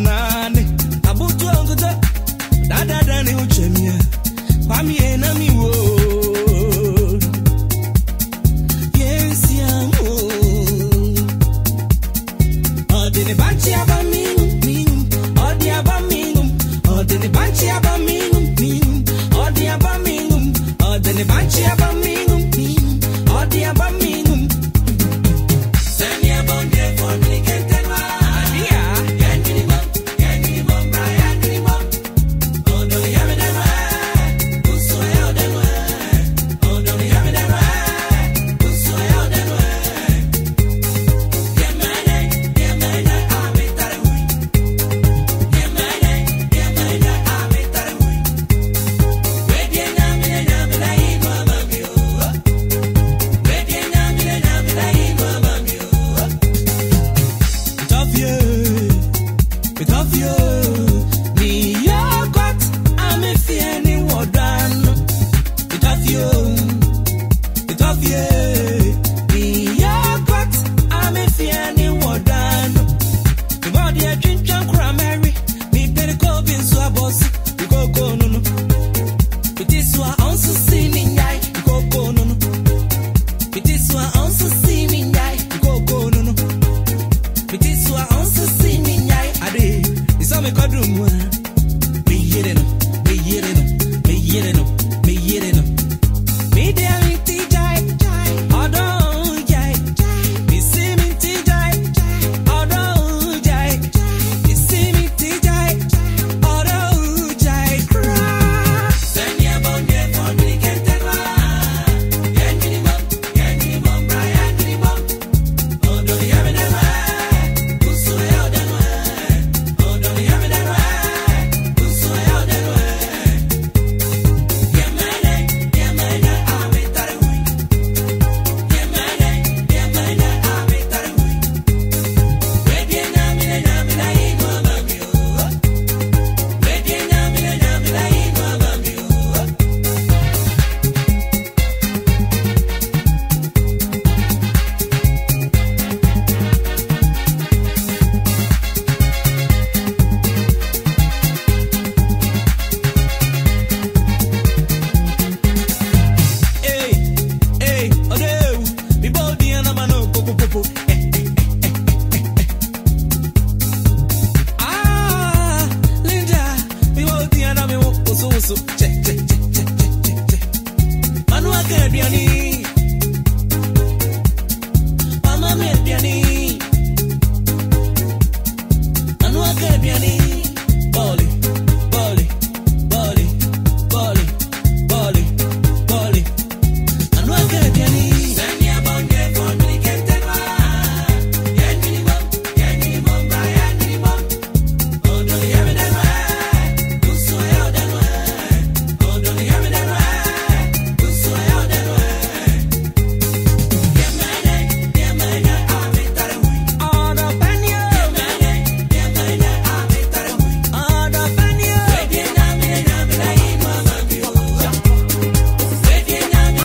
na